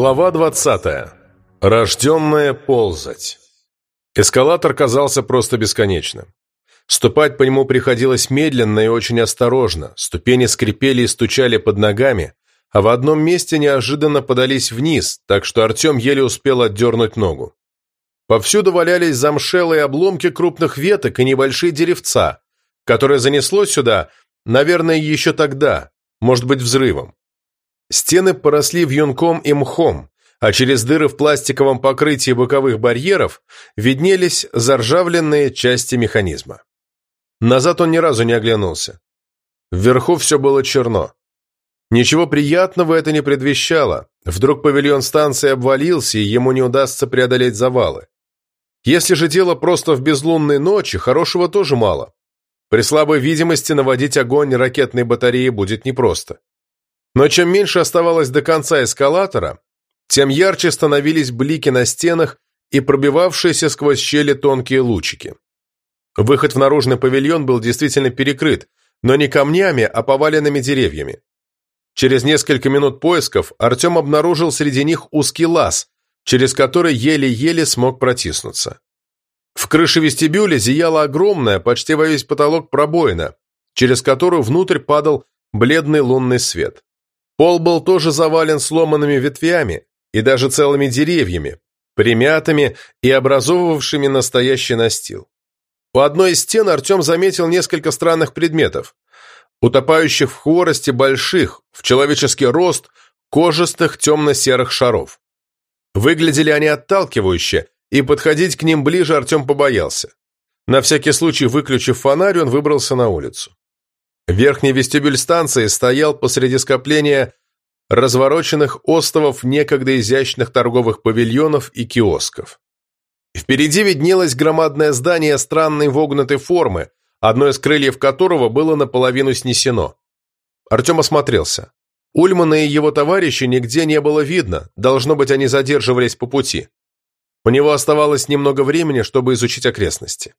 Глава 20. Рожденная ползать. Эскалатор казался просто бесконечным. Ступать по нему приходилось медленно и очень осторожно, ступени скрипели и стучали под ногами, а в одном месте неожиданно подались вниз, так что Артем еле успел отдернуть ногу. Повсюду валялись замшелые обломки крупных веток и небольшие деревца, которые занесло сюда, наверное, еще тогда, может быть, взрывом. Стены поросли вьюнком и мхом, а через дыры в пластиковом покрытии боковых барьеров виднелись заржавленные части механизма. Назад он ни разу не оглянулся. Вверху все было черно. Ничего приятного это не предвещало. Вдруг павильон станции обвалился, и ему не удастся преодолеть завалы. Если же дело просто в безлунной ночи, хорошего тоже мало. При слабой видимости наводить огонь ракетной батареи будет непросто. Но чем меньше оставалось до конца эскалатора, тем ярче становились блики на стенах и пробивавшиеся сквозь щели тонкие лучики. Выход в наружный павильон был действительно перекрыт, но не камнями, а поваленными деревьями. Через несколько минут поисков Артем обнаружил среди них узкий лаз, через который еле-еле смог протиснуться. В крыше вестибюля зияла огромная, почти во весь потолок пробоина, через которую внутрь падал бледный лунный свет. Пол был тоже завален сломанными ветвями и даже целыми деревьями, примятыми и образовывавшими настоящий настил. У одной из стен Артем заметил несколько странных предметов, утопающих в хворости больших, в человеческий рост, кожистых темно-серых шаров. Выглядели они отталкивающе, и подходить к ним ближе Артем побоялся. На всякий случай, выключив фонарь, он выбрался на улицу. Верхний вестибюль станции стоял посреди скопления развороченных островов некогда изящных торговых павильонов и киосков. Впереди виднелось громадное здание странной вогнутой формы, одно из крыльев которого было наполовину снесено. Артем осмотрелся. Ульмана и его товарища нигде не было видно, должно быть, они задерживались по пути. У него оставалось немного времени, чтобы изучить окрестности.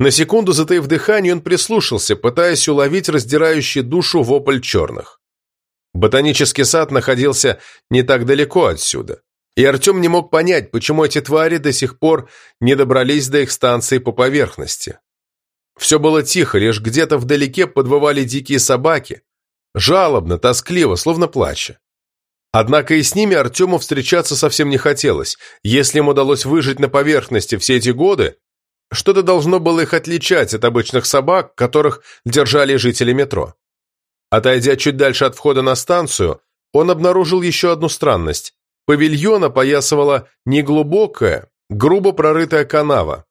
На секунду, затаив дыхание, он прислушался, пытаясь уловить раздирающий душу вопль черных. Ботанический сад находился не так далеко отсюда, и Артем не мог понять, почему эти твари до сих пор не добрались до их станции по поверхности. Все было тихо, лишь где-то вдалеке подвывали дикие собаки, жалобно, тоскливо, словно плача. Однако и с ними Артему встречаться совсем не хотелось. Если им удалось выжить на поверхности все эти годы, что-то должно было их отличать от обычных собак, которых держали жители метро. Отойдя чуть дальше от входа на станцию, он обнаружил еще одну странность. Павильон опоясывала неглубокая, грубо прорытая канава.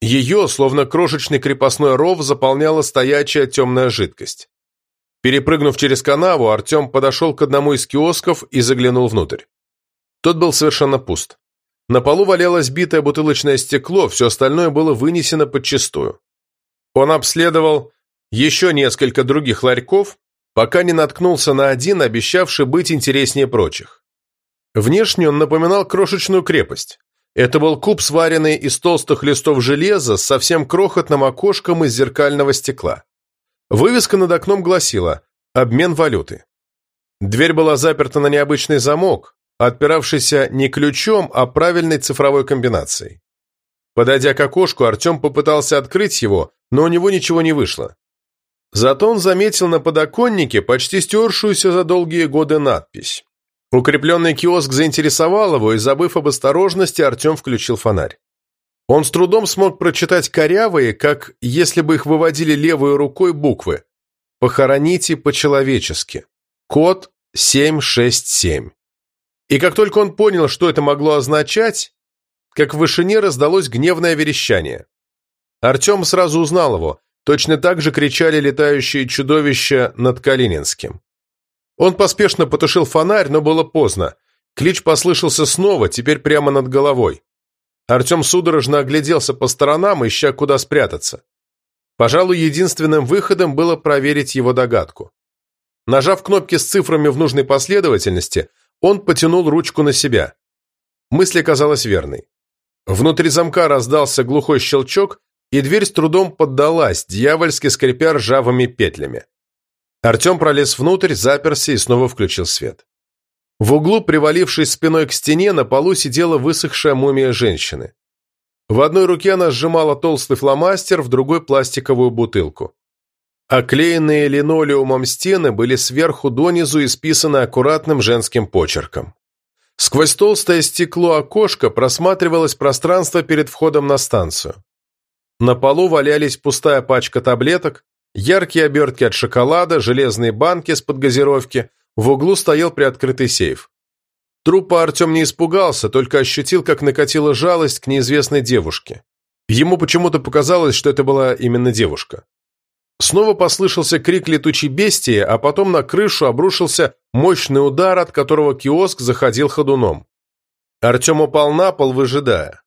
Ее, словно крошечный крепостной ров, заполняла стоячая темная жидкость. Перепрыгнув через канаву, Артем подошел к одному из киосков и заглянул внутрь. Тот был совершенно пуст. На полу валялось битое бутылочное стекло, все остальное было вынесено подчистую. Он обследовал еще несколько других ларьков, пока не наткнулся на один, обещавший быть интереснее прочих. Внешне он напоминал крошечную крепость. Это был куб, сваренный из толстых листов железа с совсем крохотным окошком из зеркального стекла. Вывеска над окном гласила «Обмен валюты». Дверь была заперта на необычный замок, отпиравшийся не ключом, а правильной цифровой комбинацией. Подойдя к окошку, Артем попытался открыть его, но у него ничего не вышло. Зато он заметил на подоконнике почти стершуюся за долгие годы надпись. Укрепленный киоск заинтересовал его, и, забыв об осторожности, Артем включил фонарь. Он с трудом смог прочитать корявые, как если бы их выводили левой рукой буквы. «Похороните по-человечески». Код 767. И как только он понял, что это могло означать, как в вышине раздалось гневное верещание. Артем сразу узнал его, точно так же кричали летающие чудовища над Калининским. Он поспешно потушил фонарь, но было поздно. Клич послышался снова, теперь прямо над головой. Артем судорожно огляделся по сторонам, ища куда спрятаться. Пожалуй, единственным выходом было проверить его догадку. Нажав кнопки с цифрами в нужной последовательности, он потянул ручку на себя. Мысль оказалась верной. Внутри замка раздался глухой щелчок, и дверь с трудом поддалась, дьявольски скрипя ржавыми петлями. Артем пролез внутрь, заперся и снова включил свет. В углу, привалившись спиной к стене, на полу сидела высохшая мумия женщины. В одной руке она сжимала толстый фломастер, в другой – пластиковую бутылку. Оклеенные линолеумом стены были сверху донизу исписаны аккуратным женским почерком. Сквозь толстое стекло окошка просматривалось пространство перед входом на станцию. На полу валялись пустая пачка таблеток, яркие обертки от шоколада, железные банки с подгазировки, в углу стоял приоткрытый сейф. Трупа Артем не испугался, только ощутил, как накатила жалость к неизвестной девушке. Ему почему-то показалось, что это была именно девушка. Снова послышался крик летучей бестии, а потом на крышу обрушился мощный удар, от которого киоск заходил ходуном. Артем упал на пол, выжидая.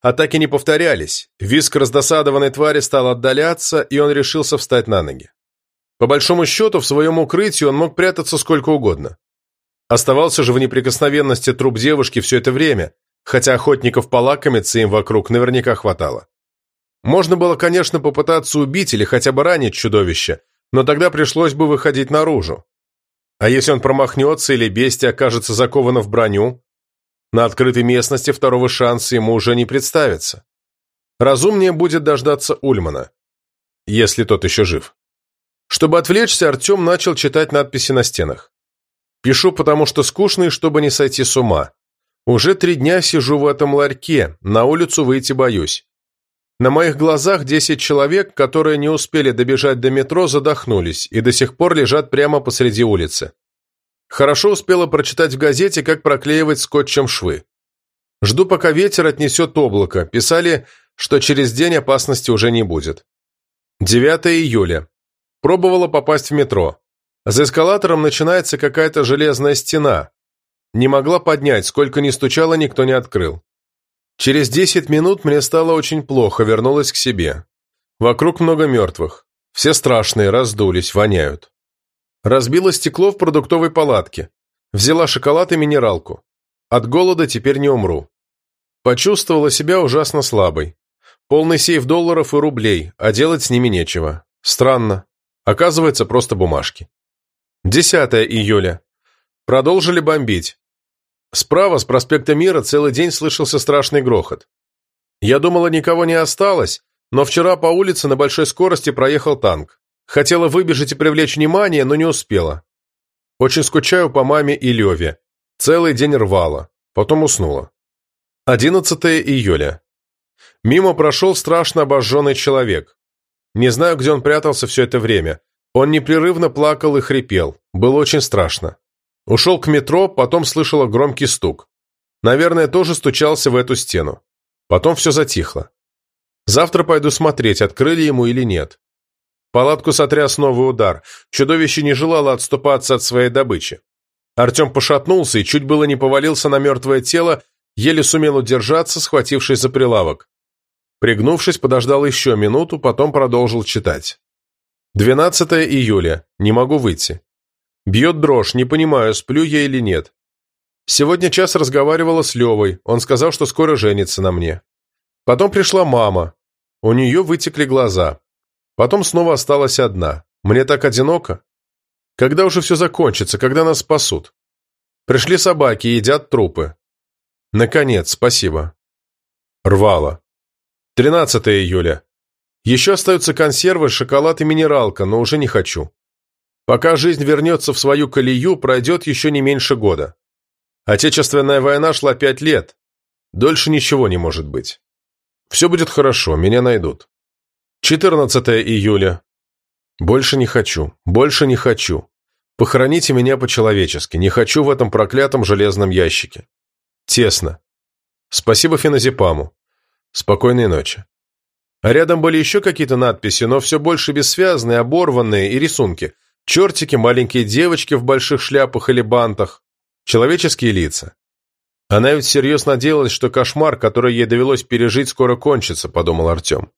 Атаки не повторялись, виск раздосадованной твари стал отдаляться, и он решился встать на ноги. По большому счету, в своем укрытии он мог прятаться сколько угодно. Оставался же в неприкосновенности труп девушки все это время, хотя охотников полакомиться им вокруг наверняка хватало. Можно было, конечно, попытаться убить или хотя бы ранить чудовище, но тогда пришлось бы выходить наружу. А если он промахнется или бестия окажется закована в броню, на открытой местности второго шанса ему уже не представится. Разумнее будет дождаться Ульмана, если тот еще жив. Чтобы отвлечься, Артем начал читать надписи на стенах. «Пишу, потому что скучно и чтобы не сойти с ума. Уже три дня сижу в этом ларьке, на улицу выйти боюсь. На моих глазах 10 человек, которые не успели добежать до метро, задохнулись и до сих пор лежат прямо посреди улицы. Хорошо успела прочитать в газете, как проклеивать скотчем швы. Жду, пока ветер отнесет облако. Писали, что через день опасности уже не будет. 9 июля. Пробовала попасть в метро. За эскалатором начинается какая-то железная стена. Не могла поднять, сколько ни стучала, никто не открыл. Через десять минут мне стало очень плохо, вернулась к себе. Вокруг много мертвых. Все страшные, раздулись, воняют. Разбила стекло в продуктовой палатке. Взяла шоколад и минералку. От голода теперь не умру. Почувствовала себя ужасно слабой. Полный сейф долларов и рублей, а делать с ними нечего. Странно. Оказывается, просто бумажки. 10 июля. Продолжили бомбить. Справа, с проспекта Мира, целый день слышался страшный грохот. Я думала, никого не осталось, но вчера по улице на большой скорости проехал танк. Хотела выбежать и привлечь внимание, но не успела. Очень скучаю по маме и Леве. Целый день рвала. Потом уснула. 11 июля. Мимо прошел страшно обожженный человек. Не знаю, где он прятался все это время. Он непрерывно плакал и хрипел. Было очень страшно. Ушел к метро, потом слышала громкий стук. Наверное, тоже стучался в эту стену. Потом все затихло. Завтра пойду смотреть, открыли ему или нет. Палатку сотряс новый удар. Чудовище не желало отступаться от своей добычи. Артем пошатнулся и чуть было не повалился на мертвое тело, еле сумел удержаться, схватившись за прилавок. Пригнувшись, подождал еще минуту, потом продолжил читать. 12 июля. Не могу выйти. Бьет дрожь, не понимаю, сплю я или нет. Сегодня час разговаривала с Левой, он сказал, что скоро женится на мне. Потом пришла мама. У нее вытекли глаза. Потом снова осталась одна. Мне так одиноко. Когда уже все закончится, когда нас спасут? Пришли собаки, едят трупы. Наконец, спасибо. Рвало. 13 июля. Еще остаются консервы, шоколад и минералка, но уже не хочу. Пока жизнь вернется в свою колею, пройдет еще не меньше года. Отечественная война шла пять лет. Дольше ничего не может быть. Все будет хорошо, меня найдут. 14 июля. Больше не хочу, больше не хочу. Похороните меня по-человечески, не хочу в этом проклятом железном ящике. Тесно. Спасибо феназепаму. Спокойной ночи. А рядом были еще какие-то надписи, но все больше бессвязные, оборванные и рисунки – Чертики, маленькие девочки в больших шляпах или бантах, человеческие лица. Она ведь всерьез надеялась, что кошмар, который ей довелось пережить, скоро кончится, подумал Артем.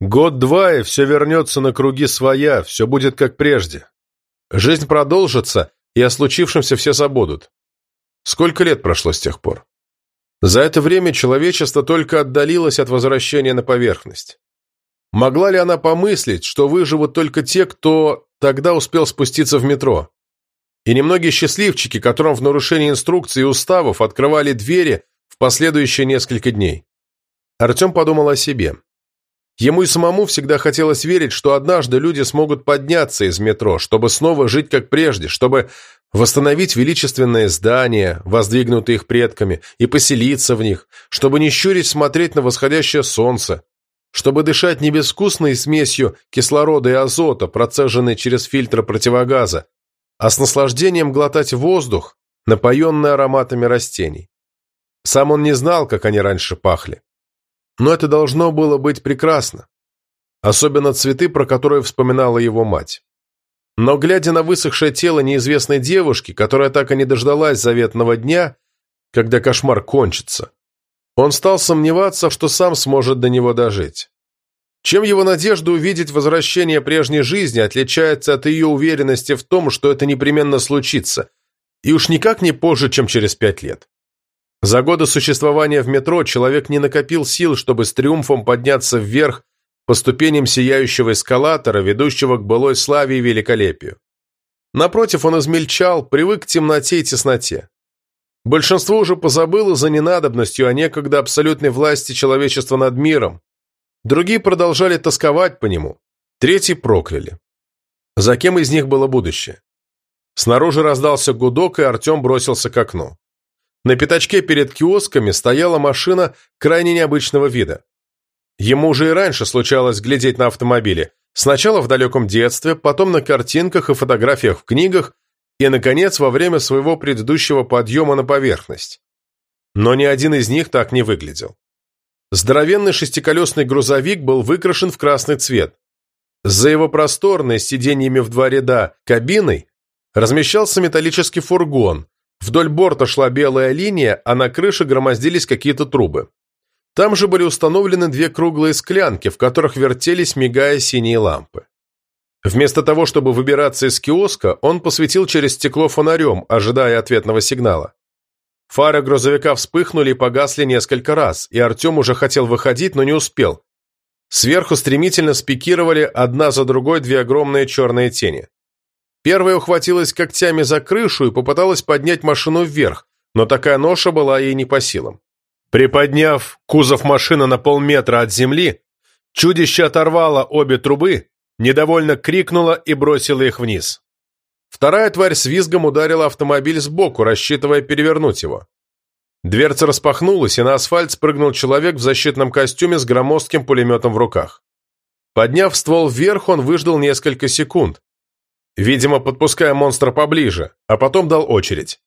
Год-два, и все вернется на круги своя, все будет как прежде. Жизнь продолжится, и о случившемся все забудут. Сколько лет прошло с тех пор? За это время человечество только отдалилось от возвращения на поверхность. Могла ли она помыслить, что выживут только те, кто тогда успел спуститься в метро? и немногие счастливчики, которым в нарушении инструкций и уставов открывали двери в последующие несколько дней. Артем подумал о себе. Ему и самому всегда хотелось верить, что однажды люди смогут подняться из метро, чтобы снова жить как прежде, чтобы восстановить величественные здания, воздвигнутые их предками, и поселиться в них, чтобы не щурить смотреть на восходящее солнце, чтобы дышать не безвкусной смесью кислорода и азота, процеженной через фильтры противогаза, а с наслаждением глотать воздух, напоенный ароматами растений. Сам он не знал, как они раньше пахли. Но это должно было быть прекрасно. Особенно цветы, про которые вспоминала его мать. Но, глядя на высохшее тело неизвестной девушки, которая так и не дождалась заветного дня, когда кошмар кончится, он стал сомневаться, что сам сможет до него дожить. Чем его надежда увидеть возвращение прежней жизни отличается от ее уверенности в том, что это непременно случится, и уж никак не позже, чем через пять лет. За годы существования в метро человек не накопил сил, чтобы с триумфом подняться вверх по ступеням сияющего эскалатора, ведущего к былой славе и великолепию. Напротив, он измельчал, привык к темноте и тесноте. Большинство уже позабыло за ненадобностью о некогда абсолютной власти человечества над миром. Другие продолжали тосковать по нему. Третьи прокляли. За кем из них было будущее? Снаружи раздался гудок, и Артем бросился к окну. На пятачке перед киосками стояла машина крайне необычного вида. Ему уже и раньше случалось глядеть на автомобили. Сначала в далеком детстве, потом на картинках и фотографиях в книгах, и, наконец, во время своего предыдущего подъема на поверхность. Но ни один из них так не выглядел. Здоровенный шестиколесный грузовик был выкрашен в красный цвет. За его просторной, с сиденьями в два ряда, кабиной размещался металлический фургон, Вдоль борта шла белая линия, а на крыше громоздились какие-то трубы. Там же были установлены две круглые склянки, в которых вертелись, мигая синие лампы. Вместо того, чтобы выбираться из киоска, он посветил через стекло фонарем, ожидая ответного сигнала. Фары грузовика вспыхнули и погасли несколько раз, и Артем уже хотел выходить, но не успел. Сверху стремительно спикировали одна за другой две огромные черные тени. Первая ухватилась когтями за крышу и попыталась поднять машину вверх, но такая ноша была ей не по силам. Приподняв кузов машины на полметра от земли, чудище оторвало обе трубы, недовольно крикнуло и бросило их вниз. Вторая тварь с визгом ударила автомобиль сбоку, рассчитывая перевернуть его. Дверца распахнулась, и на асфальт спрыгнул человек в защитном костюме с громоздким пулеметом в руках. Подняв ствол вверх, он выждал несколько секунд, видимо, подпуская монстра поближе, а потом дал очередь.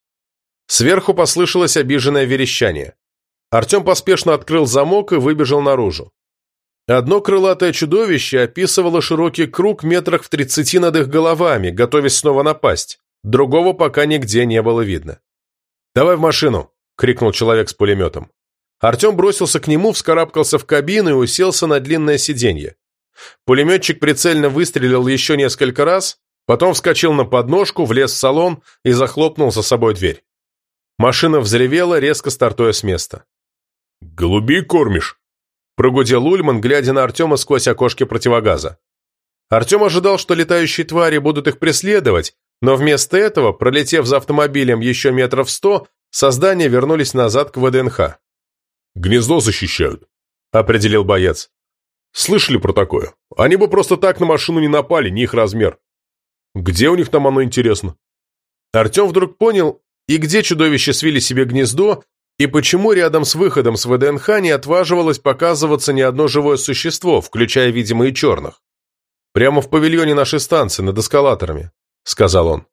Сверху послышалось обиженное верещание. Артем поспешно открыл замок и выбежал наружу. Одно крылатое чудовище описывало широкий круг метрах в тридцати над их головами, готовясь снова напасть. Другого пока нигде не было видно. «Давай в машину!» — крикнул человек с пулеметом. Артем бросился к нему, вскарабкался в кабину и уселся на длинное сиденье. Пулеметчик прицельно выстрелил еще несколько раз, Потом вскочил на подножку, влез в салон и захлопнул за собой дверь. Машина взревела, резко стартуя с места. «Голубей кормишь?» Прогудел Ульман, глядя на Артема сквозь окошки противогаза. Артем ожидал, что летающие твари будут их преследовать, но вместо этого, пролетев за автомобилем еще метров сто, создания вернулись назад к ВДНХ. «Гнездо защищают», — определил боец. «Слышали про такое? Они бы просто так на машину не напали, не их размер. Где у них там оно интересно? Артем вдруг понял, и где чудовище свили себе гнездо, и почему рядом с выходом с ВДНХ не отваживалось показываться ни одно живое существо, включая, видимо, и черных. «Прямо в павильоне нашей станции, над эскалаторами», — сказал он.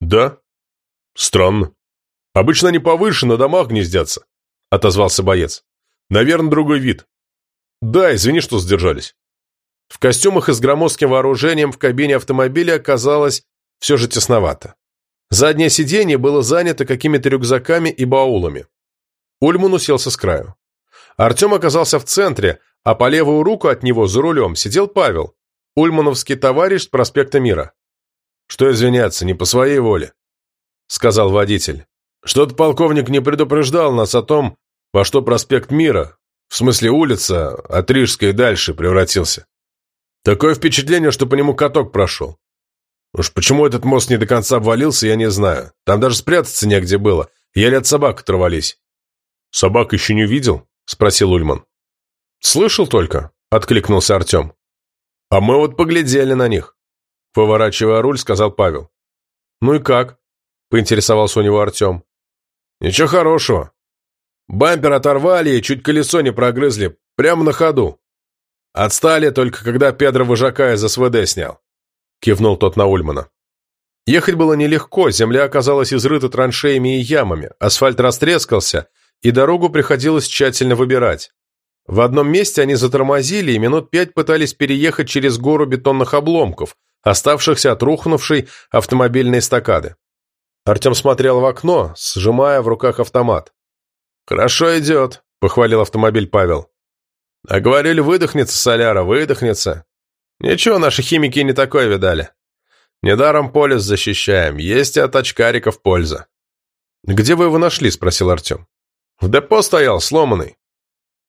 «Да? Странно. Обычно они повыше, на домах гнездятся», — отозвался боец. «Наверное, другой вид». «Да, извини, что сдержались». В костюмах и с громоздким вооружением в кабине автомобиля оказалось все же тесновато. Заднее сиденье было занято какими-то рюкзаками и баулами. Ульман уселся с краю. Артем оказался в центре, а по левую руку от него за рулем сидел Павел, ульмановский товарищ с проспекта Мира. «Что извиняться, не по своей воле», — сказал водитель. «Что-то полковник не предупреждал нас о том, во что проспект Мира, в смысле улица, от Рижской дальше превратился. Такое впечатление, что по нему каток прошел. Уж почему этот мост не до конца обвалился, я не знаю. Там даже спрятаться негде было. Еле от собак оторвались. «Собак еще не видел?» – спросил Ульман. «Слышал только», – откликнулся Артем. «А мы вот поглядели на них», – поворачивая руль, сказал Павел. «Ну и как?» – поинтересовался у него Артем. «Ничего хорошего. Бампер оторвали и чуть колесо не прогрызли, прямо на ходу. Отстали только, когда Педро вожака из СВД снял», – кивнул тот на Ульмана. Ехать было нелегко, земля оказалась изрыта траншеями и ямами, асфальт растрескался, и дорогу приходилось тщательно выбирать. В одном месте они затормозили и минут пять пытались переехать через гору бетонных обломков, оставшихся от рухнувшей автомобильной эстакады. Артем смотрел в окно, сжимая в руках автомат. «Хорошо идет», — похвалил автомобиль Павел. «А говорили, выдохнется соляра, выдохнется. Ничего, наши химики не такое видали. Недаром полис защищаем, есть от очкариков польза». «Где вы его нашли?» — спросил Артем. В депо стоял, сломанный.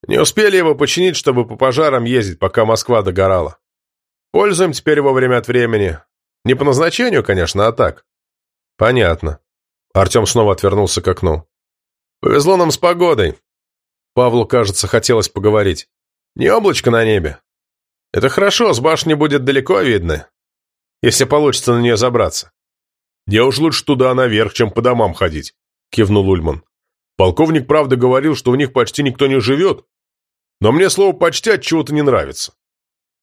Не успели его починить, чтобы по пожарам ездить, пока Москва догорала. Пользуем теперь его время от времени. Не по назначению, конечно, а так. Понятно. Артем снова отвернулся к окну. Повезло нам с погодой. Павлу, кажется, хотелось поговорить. Не облачко на небе. Это хорошо, с башни будет далеко видно, если получится на нее забраться. Я уж лучше туда наверх, чем по домам ходить, кивнул Ульман. Полковник, правда, говорил, что у них почти никто не живет, но мне слово «почти» от чего-то не нравится.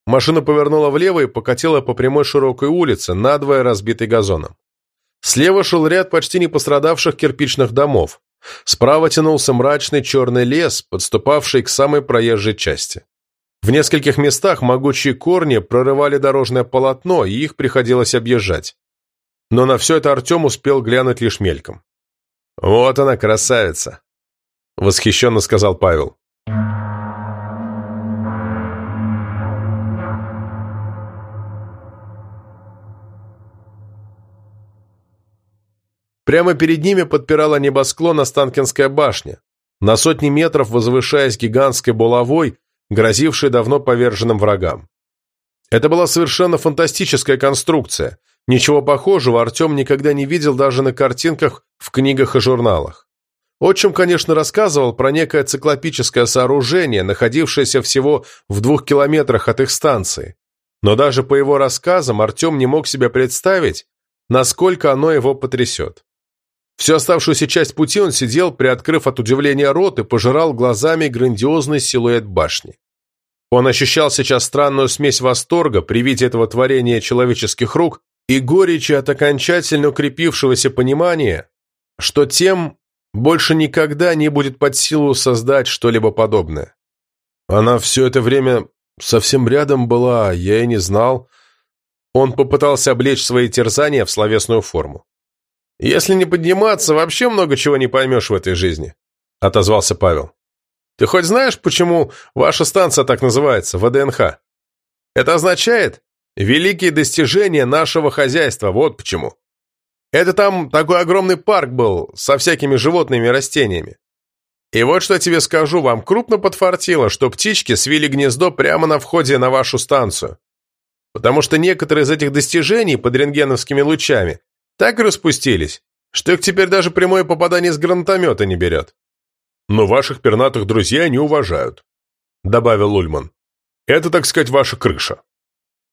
Машина повернула влево и покатила по прямой широкой улице, надвое разбитой газоном. Слева шел ряд почти не пострадавших кирпичных домов. Справа тянулся мрачный черный лес, подступавший к самой проезжей части. В нескольких местах могучие корни прорывали дорожное полотно, и их приходилось объезжать. Но на все это Артем успел глянуть лишь мельком. «Вот она, красавица!» — восхищенно сказал Павел. Прямо перед ними подпирала небосклон Останкинская башня, на сотни метров возвышаясь гигантской булавой, грозившей давно поверженным врагам. Это была совершенно фантастическая конструкция, Ничего похожего Артем никогда не видел даже на картинках в книгах и журналах. Отчим, конечно, рассказывал про некое циклопическое сооружение, находившееся всего в двух километрах от их станции. Но даже по его рассказам Артем не мог себе представить, насколько оно его потрясет. Всю оставшуюся часть пути он сидел, приоткрыв от удивления рот и пожирал глазами грандиозный силуэт башни. Он ощущал сейчас странную смесь восторга при виде этого творения человеческих рук и горечи от окончательно укрепившегося понимания, что тем больше никогда не будет под силу создать что-либо подобное. Она все это время совсем рядом была, я и не знал. Он попытался облечь свои терзания в словесную форму. «Если не подниматься, вообще много чего не поймешь в этой жизни», — отозвался Павел. «Ты хоть знаешь, почему ваша станция так называется, ВДНХ? Это означает Великие достижения нашего хозяйства, вот почему. Это там такой огромный парк был, со всякими животными и растениями. И вот что тебе скажу, вам крупно подфартило, что птички свили гнездо прямо на входе на вашу станцию. Потому что некоторые из этих достижений под рентгеновскими лучами так распустились, что их теперь даже прямое попадание с гранатомета не берет. Но ваших пернатых друзей не уважают, добавил Ульман. Это, так сказать, ваша крыша.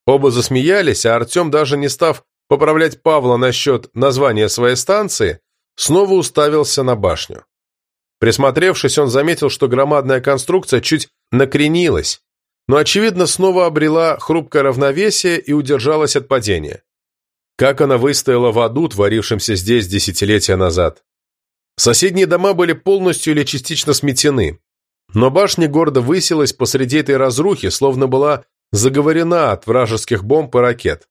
Оба засмеялись, а Артем, даже не став поправлять Павла насчет названия своей станции, снова уставился на башню. Присмотревшись, он заметил, что громадная конструкция чуть накренилась, но, очевидно, снова обрела хрупкое равновесие и удержалась от падения. Как она выстояла в аду, творившемся здесь десятилетия назад. Соседние дома были полностью или частично сметены, но башня гордо высилась посреди этой разрухи, словно была заговорена от вражеских бомб и ракет.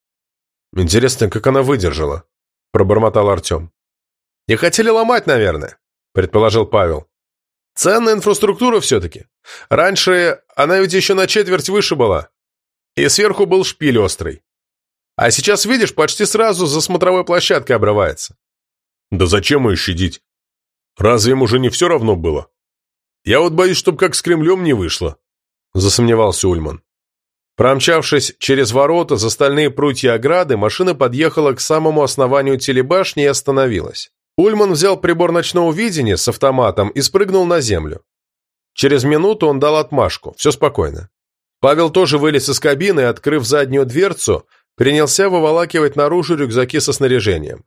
Интересно, как она выдержала, пробормотал Артем. Не хотели ломать, наверное, предположил Павел. Ценная инфраструктура все-таки. Раньше она ведь еще на четверть выше была. И сверху был шпиль острый. А сейчас, видишь, почти сразу за смотровой площадкой обрывается. Да зачем ее щадить? Разве им уже не все равно было? Я вот боюсь, чтобы как с Кремлем не вышло, засомневался Ульман. Промчавшись через ворота за стальные прутья ограды, машина подъехала к самому основанию телебашни и остановилась. Ульман взял прибор ночного видения с автоматом и спрыгнул на землю. Через минуту он дал отмашку, все спокойно. Павел тоже вылез из кабины и, открыв заднюю дверцу, принялся выволакивать наружу рюкзаки со снаряжением.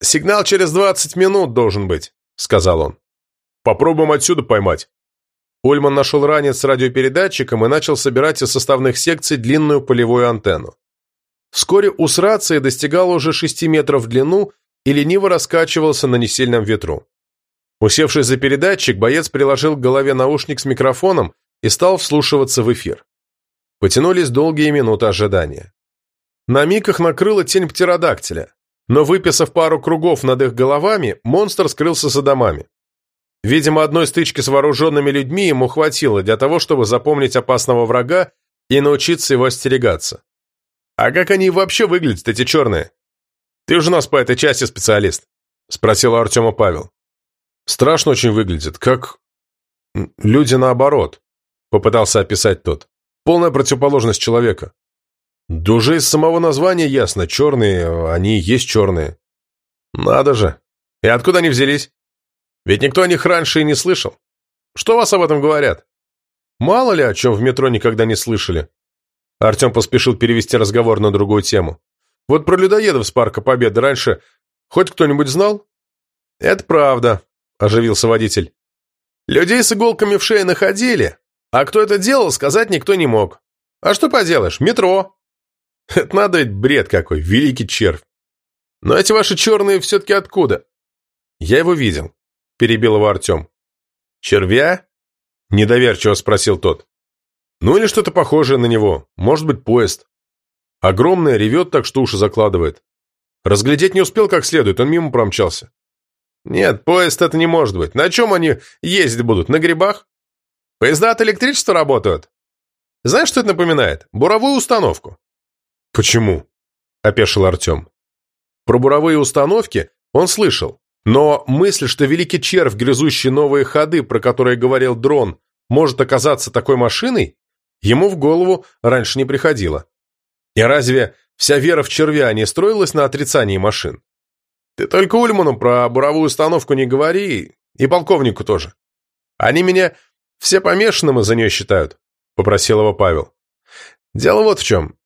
«Сигнал через двадцать минут должен быть», — сказал он. «Попробуем отсюда поймать». Ульман нашел ранец с радиопередатчиком и начал собирать из составных секций длинную полевую антенну. Вскоре ус рации достигал уже шести метров в длину и лениво раскачивался на несильном ветру. Усевшись за передатчик, боец приложил к голове наушник с микрофоном и стал вслушиваться в эфир. Потянулись долгие минуты ожидания. На миг их накрыла тень птеродактиля, но, выписав пару кругов над их головами, монстр скрылся за домами. Видимо, одной стычки с вооруженными людьми ему хватило для того, чтобы запомнить опасного врага и научиться его остерегаться. «А как они вообще выглядят, эти черные? Ты уже у нас по этой части специалист», — спросил Артема Павел. «Страшно очень выглядит, как... люди наоборот», — попытался описать тот. Полная противоположность человека. Да уже из самого названия ясно, черные, они есть черные. Надо же. И откуда они взялись? Ведь никто о них раньше и не слышал. Что вас об этом говорят? Мало ли, о чем в метро никогда не слышали. Артем поспешил перевести разговор на другую тему. Вот про людоедов с Парка Победы раньше хоть кто-нибудь знал? Это правда, оживился водитель. Людей с иголками в шее находили, а кто это делал, сказать никто не мог. А что поделаешь, метро. Это надо ведь бред какой, великий червь. Но эти ваши черные все-таки откуда? Я его видел, перебил его Артем. Червя? Недоверчиво спросил тот. Ну или что-то похожее на него, может быть поезд. Огромное, ревет так, что уши закладывает. Разглядеть не успел как следует, он мимо промчался. Нет, поезд это не может быть. На чем они ездить будут? На грибах? Поезда от электричества работают. Знаешь, что это напоминает? Буровую установку. Почему? Опешил Артем. Про буровые установки он слышал, но мысль, что великий червь, грызущий новые ходы, про которые говорил дрон, может оказаться такой машиной, ему в голову раньше не приходило. И разве вся вера в червя не строилась на отрицании машин? Ты только Ульману про буровую установку не говори, и полковнику тоже. Они меня все помешанным из-за нее считают», — попросил его Павел. «Дело вот в чем.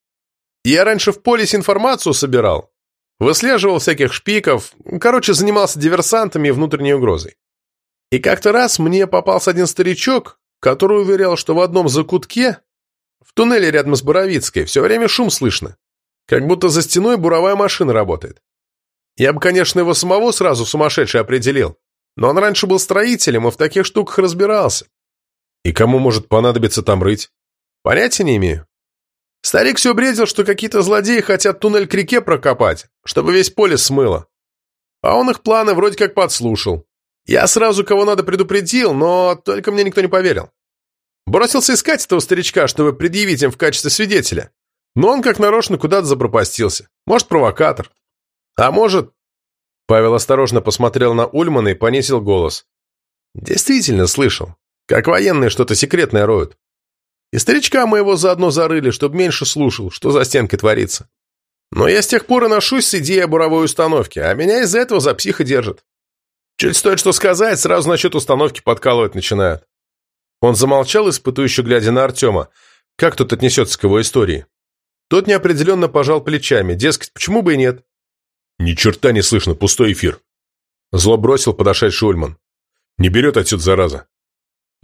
Я раньше в полисе информацию собирал, выслеживал всяких шпиков, короче, занимался диверсантами и внутренней угрозой. И как-то раз мне попался один старичок, который уверял, что в одном закутке, в туннеле рядом с Боровицкой, все время шум слышно, как будто за стеной буровая машина работает. Я бы, конечно, его самого сразу сумасшедший определил, но он раньше был строителем и в таких штуках разбирался. И кому может понадобиться там рыть? Понятия не имею. Старик все бредил, что какие-то злодеи хотят туннель к реке прокопать, чтобы весь поле смыло. А он их планы вроде как подслушал. Я сразу кого надо предупредил, но только мне никто не поверил. Бросился искать этого старичка, чтобы предъявить им в качестве свидетеля. Но он как нарочно куда-то запропастился. Может, провокатор. А может... Павел осторожно посмотрел на Ульмана и понизил голос. Действительно слышал. Как военные что-то секретное роют. И старичка моего заодно зарыли, чтобы меньше слушал, что за стенкой творится. Но я с тех пор и ношусь с идеей о буровой установке, а меня из-за этого за психа держат. Чуть стоит что сказать, сразу насчет установки подкалывать начинают. Он замолчал, испытующе глядя на Артема. Как тут отнесется к его истории? Тот неопределенно пожал плечами, дескать, почему бы и нет? Ни черта не слышно, пустой эфир. Зло бросил подошедший Ульман. Не берет отсюда зараза.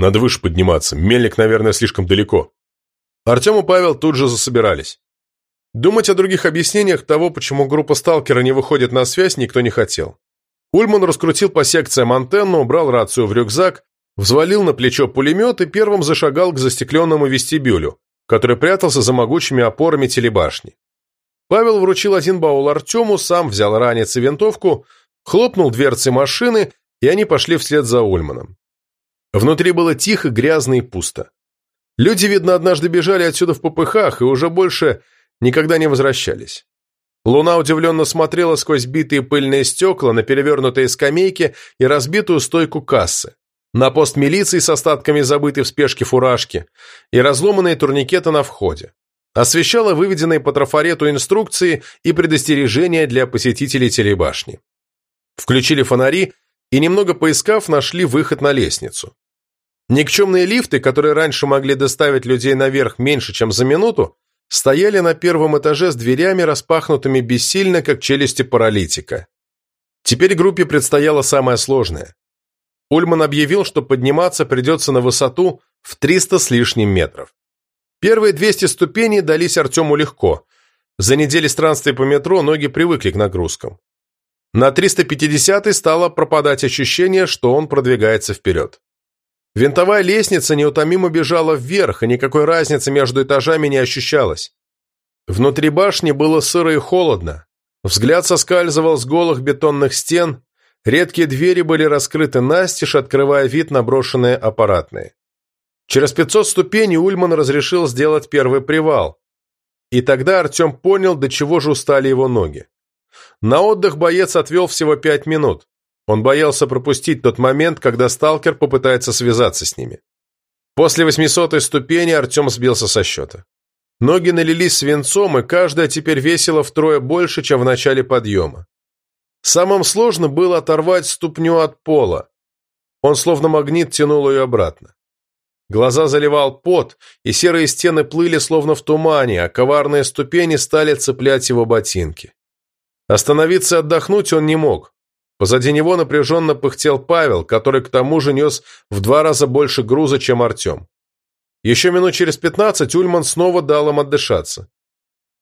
Надо выше подниматься. Мельник, наверное, слишком далеко. Артем и Павел тут же засобирались. Думать о других объяснениях того, почему группа сталкера не выходит на связь, никто не хотел. Ульман раскрутил по секциям антенну, убрал рацию в рюкзак, взвалил на плечо пулемет и первым зашагал к застекленному вестибюлю, который прятался за могучими опорами телебашни. Павел вручил один баул Артему, сам взял ранец и винтовку, хлопнул дверцы машины, и они пошли вслед за Ульманом. Внутри было тихо, грязно и пусто. Люди, видно, однажды бежали отсюда в попыхах и уже больше никогда не возвращались. Луна удивленно смотрела сквозь битые пыльные стекла на перевернутые скамейки и разбитую стойку кассы, на пост милиции с остатками забытой в спешке фуражки и разломанные турникеты на входе. освещала выведенные по трафарету инструкции и предостережения для посетителей телебашни. Включили фонари и, немного поискав, нашли выход на лестницу. Никчемные лифты, которые раньше могли доставить людей наверх меньше, чем за минуту, стояли на первом этаже с дверями, распахнутыми бессильно, как челюсти паралитика. Теперь группе предстояло самое сложное. Ульман объявил, что подниматься придется на высоту в 300 с лишним метров. Первые 200 ступеней дались Артему легко. За недели странствий по метро ноги привыкли к нагрузкам. На 350-й стало пропадать ощущение, что он продвигается вперед. Винтовая лестница неутомимо бежала вверх, и никакой разницы между этажами не ощущалось. Внутри башни было сыро и холодно. Взгляд соскальзывал с голых бетонных стен, редкие двери были раскрыты настежь, открывая вид на брошенные аппаратные. Через 500 ступеней Ульман разрешил сделать первый привал. И тогда Артем понял, до чего же устали его ноги. На отдых боец отвел всего пять минут. Он боялся пропустить тот момент, когда сталкер попытается связаться с ними. После восьмисотой ступени Артем сбился со счета. Ноги налились свинцом, и каждая теперь весила втрое больше, чем в начале подъема. Самым сложным было оторвать ступню от пола. Он словно магнит тянул ее обратно. Глаза заливал пот, и серые стены плыли словно в тумане, а коварные ступени стали цеплять его ботинки. Остановиться и отдохнуть он не мог. Позади него напряженно пыхтел Павел, который к тому же нес в два раза больше груза, чем Артем. Еще минут через пятнадцать Ульман снова дал им отдышаться.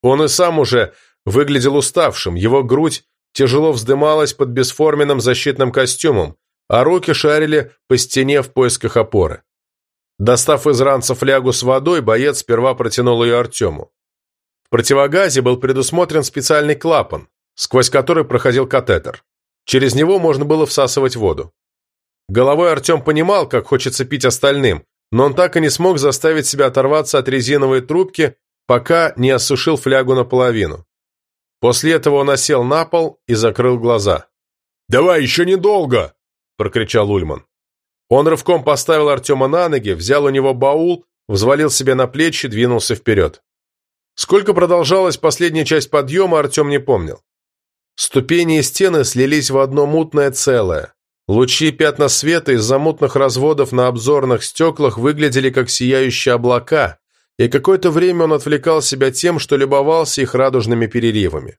Он и сам уже выглядел уставшим, его грудь тяжело вздымалась под бесформенным защитным костюмом, а руки шарили по стене в поисках опоры. Достав из ранца флягу с водой, боец сперва протянул ее Артему. В противогазе был предусмотрен специальный клапан, сквозь который проходил катетер. Через него можно было всасывать воду. Головой Артем понимал, как хочется пить остальным, но он так и не смог заставить себя оторваться от резиновой трубки, пока не осушил флягу наполовину. После этого он осел на пол и закрыл глаза. «Давай, еще недолго!» – прокричал Ульман. Он рывком поставил Артема на ноги, взял у него баул, взвалил себе на плечи, двинулся вперед. Сколько продолжалась последняя часть подъема, Артем не помнил. Ступени и стены слились в одно мутное целое. Лучи пятна света из-за мутных разводов на обзорных стеклах выглядели как сияющие облака, и какое-то время он отвлекал себя тем, что любовался их радужными переливами.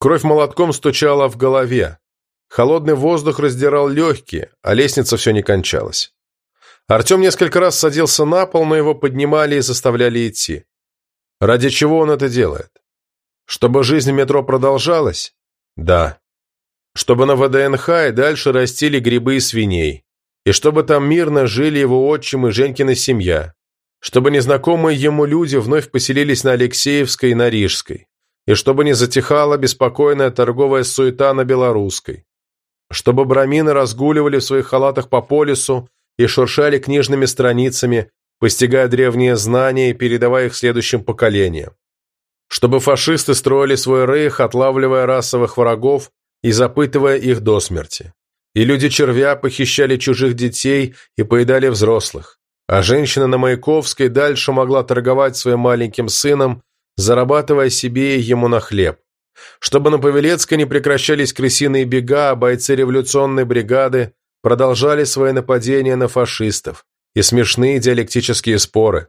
Кровь молотком стучала в голове. Холодный воздух раздирал легкие, а лестница все не кончалась. Артем несколько раз садился на пол, но его поднимали и заставляли идти. Ради чего он это делает? Чтобы жизнь метро продолжалась? Да. Чтобы на ВДНХ и дальше растили грибы и свиней. И чтобы там мирно жили его отчим и Женькина семья. Чтобы незнакомые ему люди вновь поселились на Алексеевской и на Рижской. И чтобы не затихала беспокойная торговая суета на Белорусской чтобы брамины разгуливали в своих халатах по полису и шуршали книжными страницами, постигая древние знания и передавая их следующим поколениям. Чтобы фашисты строили свой рейх, отлавливая расовых врагов и запытывая их до смерти. И люди-червя похищали чужих детей и поедали взрослых. А женщина на Маяковской дальше могла торговать своим маленьким сыном, зарабатывая себе и ему на хлеб чтобы на Павелецкой не прекращались крысиные бега, а бойцы революционной бригады продолжали свои нападения на фашистов и смешные диалектические споры,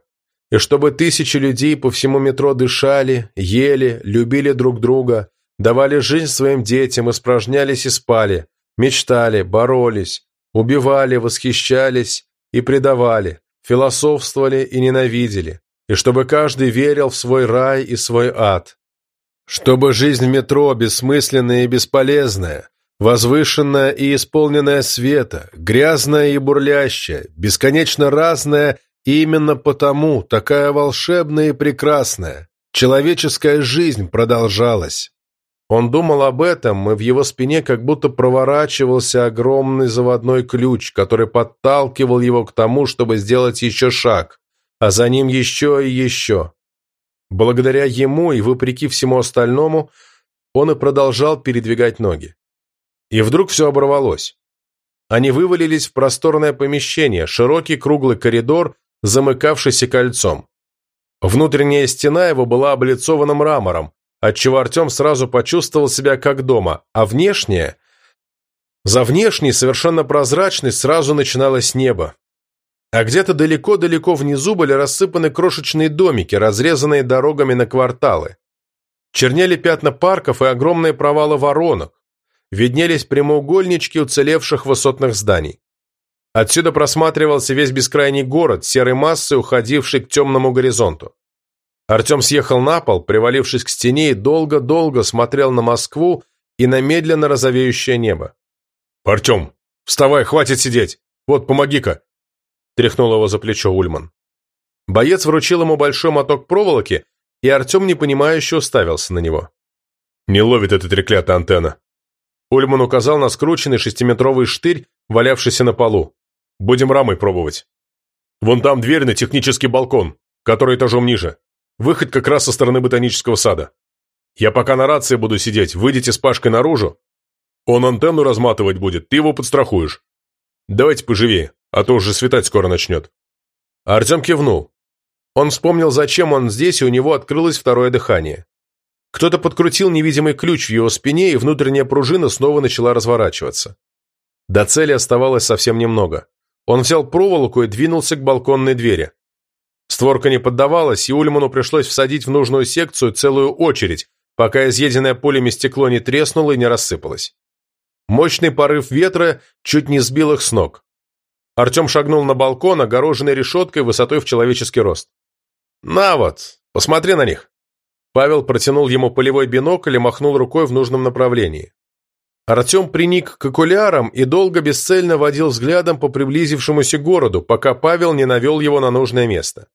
и чтобы тысячи людей по всему метро дышали, ели, любили друг друга, давали жизнь своим детям, испражнялись и спали, мечтали, боролись, убивали, восхищались и предавали, философствовали и ненавидели, и чтобы каждый верил в свой рай и свой ад, чтобы жизнь в метро бессмысленная и бесполезная, возвышенная и исполненная света, грязная и бурлящая, бесконечно разная именно потому такая волшебная и прекрасная, человеческая жизнь продолжалась. Он думал об этом, и в его спине как будто проворачивался огромный заводной ключ, который подталкивал его к тому, чтобы сделать еще шаг, а за ним еще и еще. Благодаря ему и вопреки всему остальному, он и продолжал передвигать ноги. И вдруг все оборвалось. Они вывалились в просторное помещение, широкий круглый коридор, замыкавшийся кольцом. Внутренняя стена его была облицована мрамором, отчего Артем сразу почувствовал себя как дома, а внешняя... За внешней, совершенно прозрачной, сразу начиналось небо. А где-то далеко-далеко внизу были рассыпаны крошечные домики, разрезанные дорогами на кварталы. Чернели пятна парков и огромные провалы воронок. Виднелись прямоугольнички уцелевших высотных зданий. Отсюда просматривался весь бескрайний город, серой массой, уходивший к темному горизонту. Артем съехал на пол, привалившись к стене, и долго-долго смотрел на Москву и на медленно розовеющее небо. «Артем, вставай, хватит сидеть! Вот, помоги-ка!» Тряхнул его за плечо Ульман. Боец вручил ему большой моток проволоки, и Артем непонимающе уставился на него. «Не ловит эта треклятая антенна!» Ульман указал на скрученный шестиметровый штырь, валявшийся на полу. «Будем рамой пробовать. Вон там дверь на технический балкон, который этажом ниже. Выход как раз со стороны ботанического сада. Я пока на рации буду сидеть, выйдите с Пашкой наружу. Он антенну разматывать будет, ты его подстрахуешь. Давайте поживее, а то уже светать скоро начнет». Артем кивнул. Он вспомнил, зачем он здесь, и у него открылось второе дыхание. Кто-то подкрутил невидимый ключ в его спине, и внутренняя пружина снова начала разворачиваться. До цели оставалось совсем немного. Он взял проволоку и двинулся к балконной двери. Створка не поддавалась, и Ульману пришлось всадить в нужную секцию целую очередь, пока изъеденное пулями стекло не треснуло и не рассыпалось. Мощный порыв ветра чуть не сбил их с ног. Артем шагнул на балкон, огороженный решеткой высотой в человеческий рост. «На вот, посмотри на них!» Павел протянул ему полевой бинокль и махнул рукой в нужном направлении. Артем приник к окулярам и долго бесцельно водил взглядом по приблизившемуся городу, пока Павел не навел его на нужное место.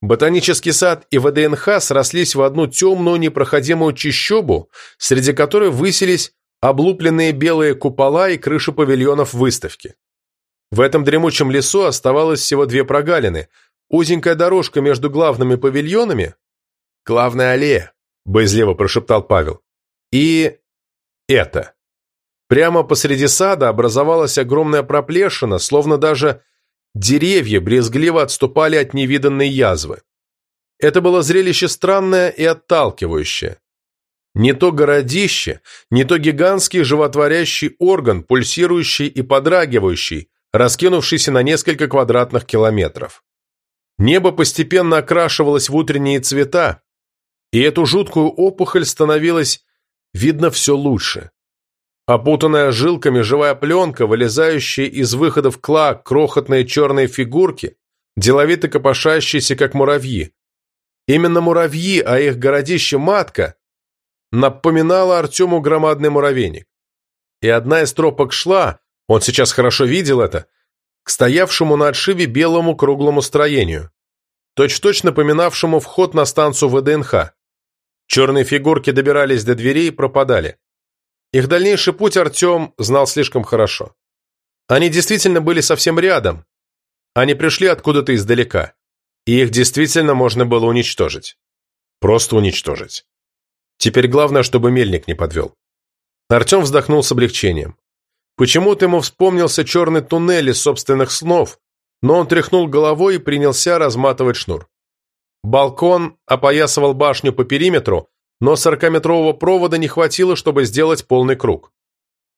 Ботанический сад и ВДНХ срослись в одну темную непроходимую чащобу, среди которой высились облупленные белые купола и крыши павильонов выставки. В этом дремучем лесу оставалось всего две прогалины, узенькая дорожка между главными павильонами, главная аллея, боязливо прошептал Павел, и это. Прямо посреди сада образовалась огромная проплешина, словно даже Деревья брезгливо отступали от невиданной язвы. Это было зрелище странное и отталкивающее. Не то городище, не то гигантский животворящий орган, пульсирующий и подрагивающий, раскинувшийся на несколько квадратных километров. Небо постепенно окрашивалось в утренние цвета, и эту жуткую опухоль становилось видно все лучше. Опутанная жилками живая пленка, вылезающая из выходов кла крохотные черные фигурки, деловито копошащиеся, как муравьи. Именно муравьи, а их городище-матка, напоминала Артему громадный муравейник. И одна из тропок шла, он сейчас хорошо видел это, к стоявшему на отшиве белому круглому строению, точь-точь напоминавшему вход на станцию ВДНХ. Черные фигурки добирались до дверей и пропадали. Их дальнейший путь Артем знал слишком хорошо. Они действительно были совсем рядом. Они пришли откуда-то издалека. И их действительно можно было уничтожить. Просто уничтожить. Теперь главное, чтобы мельник не подвел. Артем вздохнул с облегчением. Почему-то ему вспомнился черный туннель из собственных снов, но он тряхнул головой и принялся разматывать шнур. Балкон опоясывал башню по периметру, но сорокаметрового провода не хватило, чтобы сделать полный круг.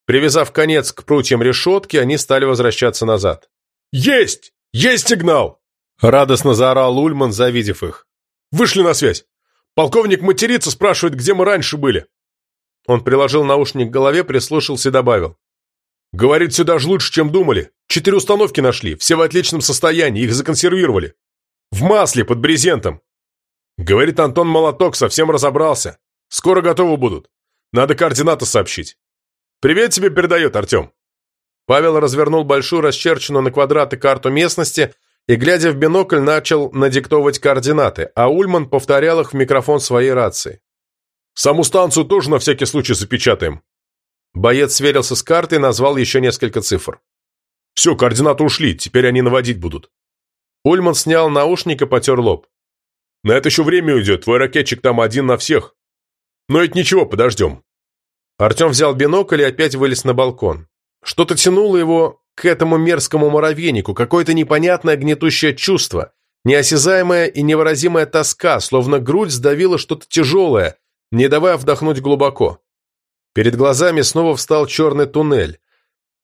Привязав конец к прутьям решетки, они стали возвращаться назад. «Есть! Есть сигнал!» Радостно заорал Ульман, завидев их. «Вышли на связь! Полковник матерится, спрашивает, где мы раньше были!» Он приложил наушник к голове, прислушался и добавил. «Говорит, все даже лучше, чем думали. Четыре установки нашли, все в отличном состоянии, их законсервировали. В масле, под брезентом. Говорит Антон Молоток, совсем разобрался. Скоро готовы будут. Надо координаты сообщить. Привет тебе передает Артем. Павел развернул большую расчерченную на квадраты карту местности и, глядя в бинокль, начал надиктовывать координаты, а Ульман повторял их в микрофон своей рации. «Саму станцию тоже на всякий случай запечатаем». Боец сверился с картой и назвал еще несколько цифр. «Все, координаты ушли, теперь они наводить будут». Ульман снял наушник и потер лоб. На это еще время уйдет, твой ракетчик там один на всех. Но это ничего, подождем». Артем взял бинокль и опять вылез на балкон. Что-то тянуло его к этому мерзкому муравейнику, какое-то непонятное гнетущее чувство, Неосязаемая и невыразимая тоска, словно грудь сдавила что-то тяжелое, не давая вдохнуть глубоко. Перед глазами снова встал черный туннель.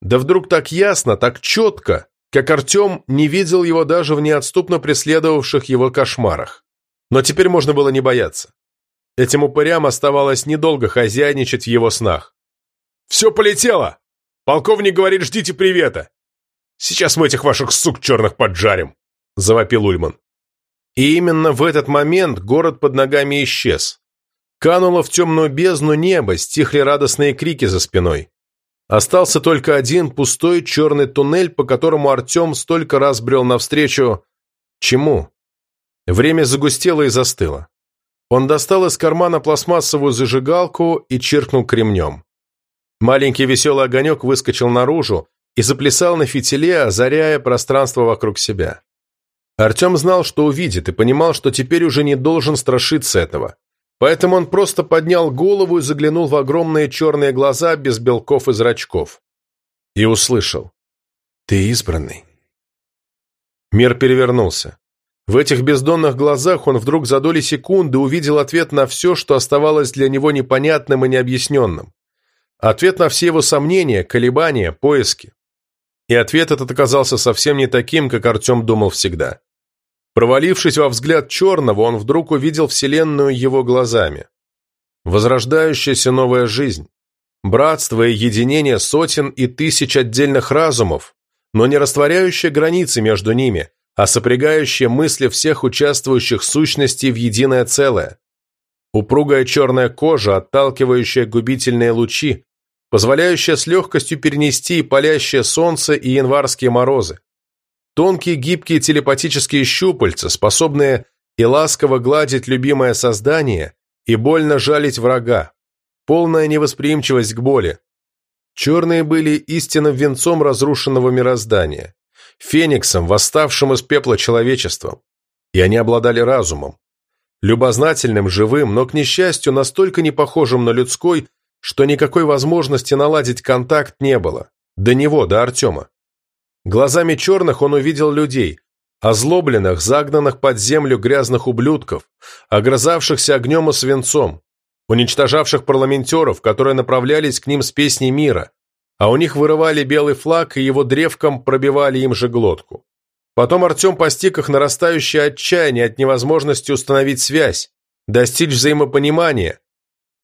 Да вдруг так ясно, так четко, как Артем не видел его даже в неотступно преследовавших его кошмарах. Но теперь можно было не бояться. Этим упырям оставалось недолго хозяйничать в его снах. «Все полетело! Полковник говорит, ждите привета! Сейчас мы этих ваших сук черных поджарим!» — завопил Ульман. И именно в этот момент город под ногами исчез. Кануло в темную бездну небо, стихли радостные крики за спиной. Остался только один пустой черный туннель, по которому Артем столько раз брел навстречу... Чему? Время загустело и застыло. Он достал из кармана пластмассовую зажигалку и чиркнул кремнем. Маленький веселый огонек выскочил наружу и заплясал на фитиле, озаряя пространство вокруг себя. Артем знал, что увидит, и понимал, что теперь уже не должен страшиться этого. Поэтому он просто поднял голову и заглянул в огромные черные глаза без белков и зрачков. И услышал. «Ты избранный». Мир перевернулся. В этих бездонных глазах он вдруг за доли секунды увидел ответ на все, что оставалось для него непонятным и необъясненным. Ответ на все его сомнения, колебания, поиски. И ответ этот оказался совсем не таким, как Артем думал всегда. Провалившись во взгляд черного, он вдруг увидел Вселенную его глазами. Возрождающаяся новая жизнь. Братство и единение сотен и тысяч отдельных разумов, но не растворяющие границы между ними, а сопрягающие мысли всех участвующих сущностей в единое целое. Упругая черная кожа, отталкивающая губительные лучи, позволяющая с легкостью перенести и палящее солнце и январские морозы. Тонкие гибкие телепатические щупальца, способные и ласково гладить любимое создание, и больно жалить врага. Полная невосприимчивость к боли. Черные были истинным венцом разрушенного мироздания фениксом, восставшим из пепла человечеством. И они обладали разумом. Любознательным, живым, но, к несчастью, настолько не похожим на людской, что никакой возможности наладить контакт не было. До него, до Артема. Глазами черных он увидел людей, озлобленных, загнанных под землю грязных ублюдков, огрызавшихся огнем и свинцом, уничтожавших парламентеров, которые направлялись к ним с песней мира, а у них вырывали белый флаг и его древком пробивали им же глотку. Потом Артем постиг их нарастающее отчаяние от невозможности установить связь, достичь взаимопонимания,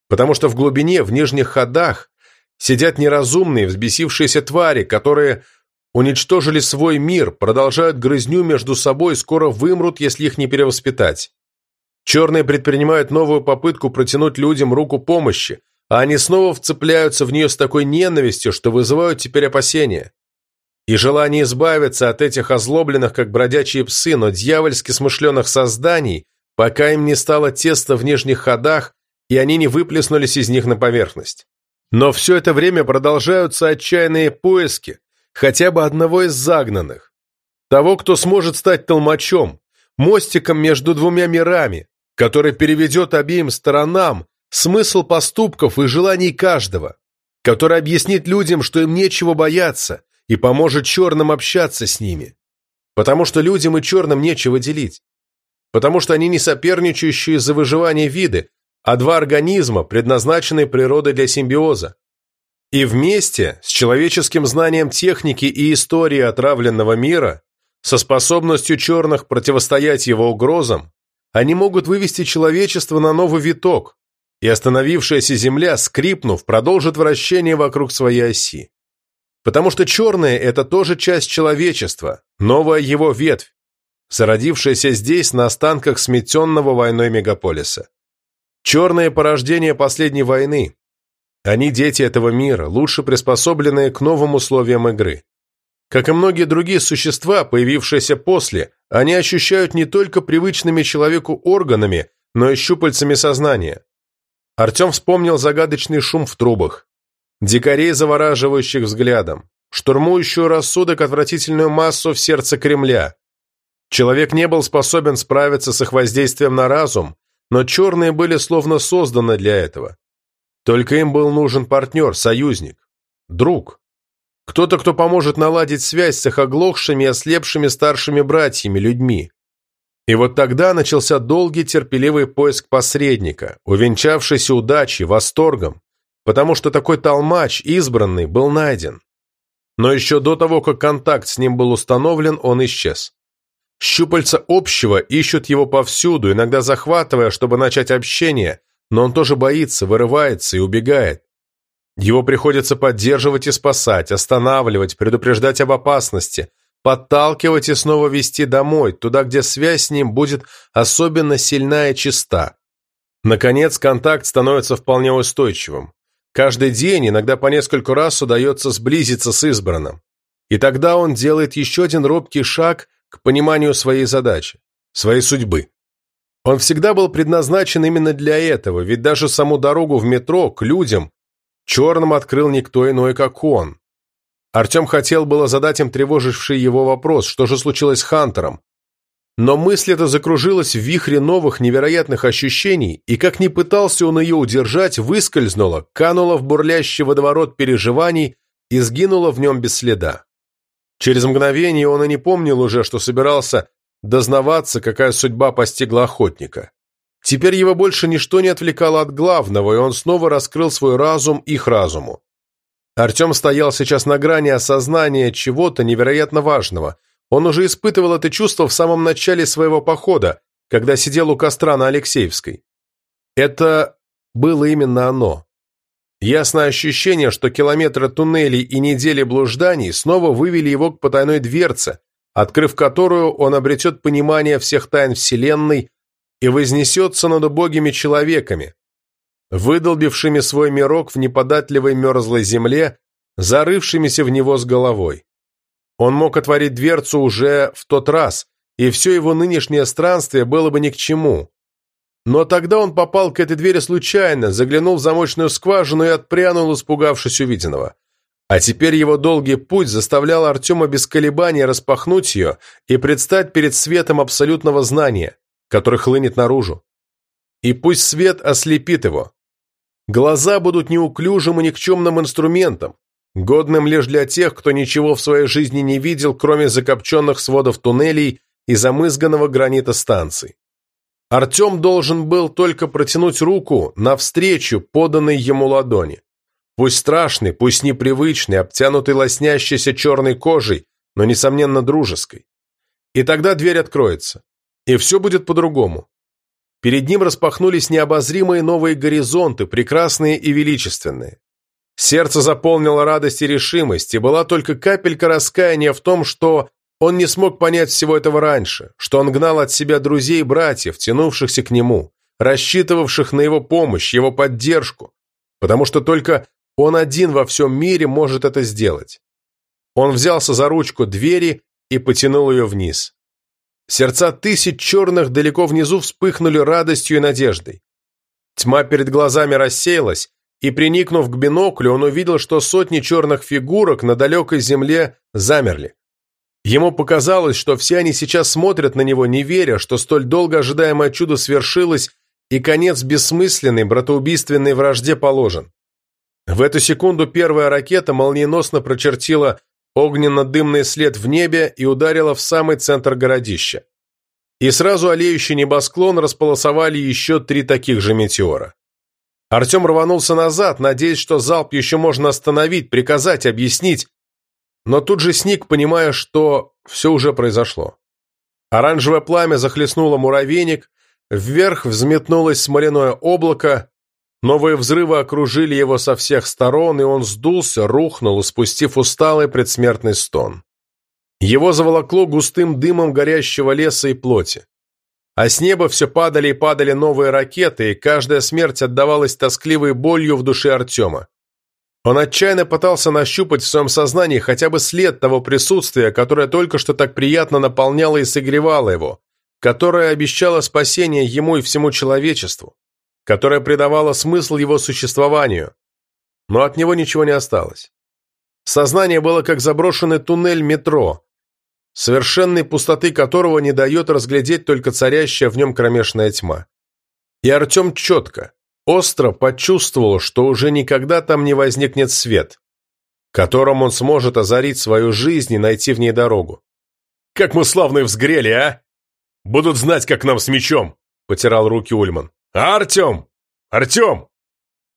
потому что в глубине, в нижних ходах, сидят неразумные, взбесившиеся твари, которые уничтожили свой мир, продолжают грызню между собой и скоро вымрут, если их не перевоспитать. Черные предпринимают новую попытку протянуть людям руку помощи, а они снова вцепляются в нее с такой ненавистью, что вызывают теперь опасения. И желание избавиться от этих озлобленных, как бродячие псы, но дьявольски смышленых созданий, пока им не стало тесно в нижних ходах, и они не выплеснулись из них на поверхность. Но все это время продолжаются отчаянные поиски хотя бы одного из загнанных. Того, кто сможет стать толмачом, мостиком между двумя мирами, который переведет обеим сторонам, смысл поступков и желаний каждого, который объяснит людям, что им нечего бояться, и поможет черным общаться с ними. Потому что людям и черным нечего делить. Потому что они не соперничающие за выживание виды, а два организма, предназначенные природой для симбиоза. И вместе с человеческим знанием техники и истории отравленного мира, со способностью черных противостоять его угрозам, они могут вывести человечество на новый виток, и остановившаяся Земля, скрипнув, продолжит вращение вокруг своей оси. Потому что черные – это тоже часть человечества, новая его ветвь, зародившаяся здесь на останках сметенного войной мегаполиса. Черные порождения последней войны. Они дети этого мира, лучше приспособленные к новым условиям игры. Как и многие другие существа, появившиеся после, они ощущают не только привычными человеку органами, но и щупальцами сознания. Артем вспомнил загадочный шум в трубах, дикарей, завораживающих взглядом, штурмующую рассудок отвратительную массу в сердце Кремля. Человек не был способен справиться с их воздействием на разум, но черные были словно созданы для этого. Только им был нужен партнер, союзник, друг. Кто-то, кто поможет наладить связь с их оглохшими и ослепшими старшими братьями, людьми. И вот тогда начался долгий терпеливый поиск посредника, увенчавшийся удачей, восторгом, потому что такой толмач, избранный, был найден. Но еще до того, как контакт с ним был установлен, он исчез. Щупальца общего ищут его повсюду, иногда захватывая, чтобы начать общение, но он тоже боится, вырывается и убегает. Его приходится поддерживать и спасать, останавливать, предупреждать об опасности, подталкивать и снова вести домой, туда, где связь с ним будет особенно сильна и чиста. Наконец, контакт становится вполне устойчивым. Каждый день, иногда по нескольку раз, удается сблизиться с избранным. И тогда он делает еще один робкий шаг к пониманию своей задачи, своей судьбы. Он всегда был предназначен именно для этого, ведь даже саму дорогу в метро к людям черным открыл никто иной, как он. Артем хотел было задать им тревоживший его вопрос, что же случилось с Хантером. Но мысль эта закружилась в вихре новых невероятных ощущений, и как ни пытался он ее удержать, выскользнула, канула в бурлящий водоворот переживаний и сгинула в нем без следа. Через мгновение он и не помнил уже, что собирался дознаваться, какая судьба постигла охотника. Теперь его больше ничто не отвлекало от главного, и он снова раскрыл свой разум их разуму. Артем стоял сейчас на грани осознания чего-то невероятно важного. Он уже испытывал это чувство в самом начале своего похода, когда сидел у костра на Алексеевской. Это было именно оно. Ясное ощущение, что километры туннелей и недели блужданий снова вывели его к потайной дверце, открыв которую он обретет понимание всех тайн Вселенной и вознесется над убогими человеками, выдолбившими свой мирок в неподатливой мерзлой земле, зарывшимися в него с головой. Он мог отворить дверцу уже в тот раз, и все его нынешнее странствие было бы ни к чему. Но тогда он попал к этой двери случайно, заглянул в замочную скважину и отпрянул, испугавшись увиденного. А теперь его долгий путь заставлял Артема без колебаний распахнуть ее и предстать перед светом абсолютного знания, который хлынет наружу. И пусть свет ослепит его, Глаза будут неуклюжим и никчемным инструментом, годным лишь для тех, кто ничего в своей жизни не видел, кроме закопченных сводов туннелей и замызганного гранита станций. Артем должен был только протянуть руку навстречу поданной ему ладони. Пусть страшный, пусть непривычный, обтянутый лоснящейся черной кожей, но, несомненно, дружеской. И тогда дверь откроется. И все будет по-другому. Перед ним распахнулись необозримые новые горизонты, прекрасные и величественные. Сердце заполнило радость и решимость, и была только капелька раскаяния в том, что он не смог понять всего этого раньше, что он гнал от себя друзей и братьев, тянувшихся к нему, рассчитывавших на его помощь, его поддержку, потому что только он один во всем мире может это сделать. Он взялся за ручку двери и потянул ее вниз. Сердца тысяч черных далеко внизу вспыхнули радостью и надеждой. Тьма перед глазами рассеялась, и, приникнув к биноклю, он увидел, что сотни черных фигурок на далекой земле замерли. Ему показалось, что все они сейчас смотрят на него, не веря, что столь долго ожидаемое чудо свершилось, и конец бессмысленной, братоубийственной вражде положен. В эту секунду первая ракета молниеносно прочертила огненно-дымный след в небе и ударила в самый центр городища. И сразу олеющий небосклон располосовали еще три таких же метеора. Артем рванулся назад, надеясь, что залп еще можно остановить, приказать, объяснить, но тут же сник, понимая, что все уже произошло. Оранжевое пламя захлестнуло муравейник, вверх взметнулось смоляное облако, Новые взрывы окружили его со всех сторон, и он сдулся, рухнул, спустив усталый предсмертный стон. Его заволокло густым дымом горящего леса и плоти. А с неба все падали и падали новые ракеты, и каждая смерть отдавалась тоскливой болью в душе Артема. Он отчаянно пытался нащупать в своем сознании хотя бы след того присутствия, которое только что так приятно наполняло и согревало его, которое обещало спасение ему и всему человечеству которая придавала смысл его существованию, но от него ничего не осталось. Сознание было как заброшенный туннель метро, совершенной пустоты которого не дает разглядеть только царящая в нем кромешная тьма. И Артем четко, остро почувствовал, что уже никогда там не возникнет свет, которым он сможет озарить свою жизнь и найти в ней дорогу. «Как мы славно взгрели, а!» Будут знать, как нам с мечом!» — потирал руки Ульман. «А Артем? Артем!»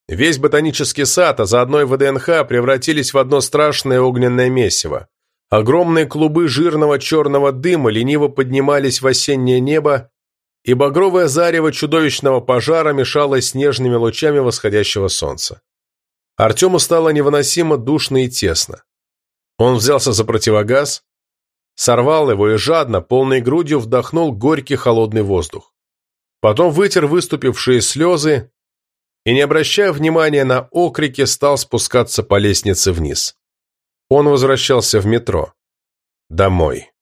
Весь ботанический сад, а заодно и ВДНХ превратились в одно страшное огненное месиво. Огромные клубы жирного черного дыма лениво поднимались в осеннее небо, и багровое зарево чудовищного пожара мешалось с нежными лучами восходящего солнца. Артему стало невыносимо душно и тесно. Он взялся за противогаз, сорвал его и жадно, полной грудью вдохнул горький холодный воздух. Потом вытер выступившие слезы и, не обращая внимания на окрики, стал спускаться по лестнице вниз. Он возвращался в метро. Домой.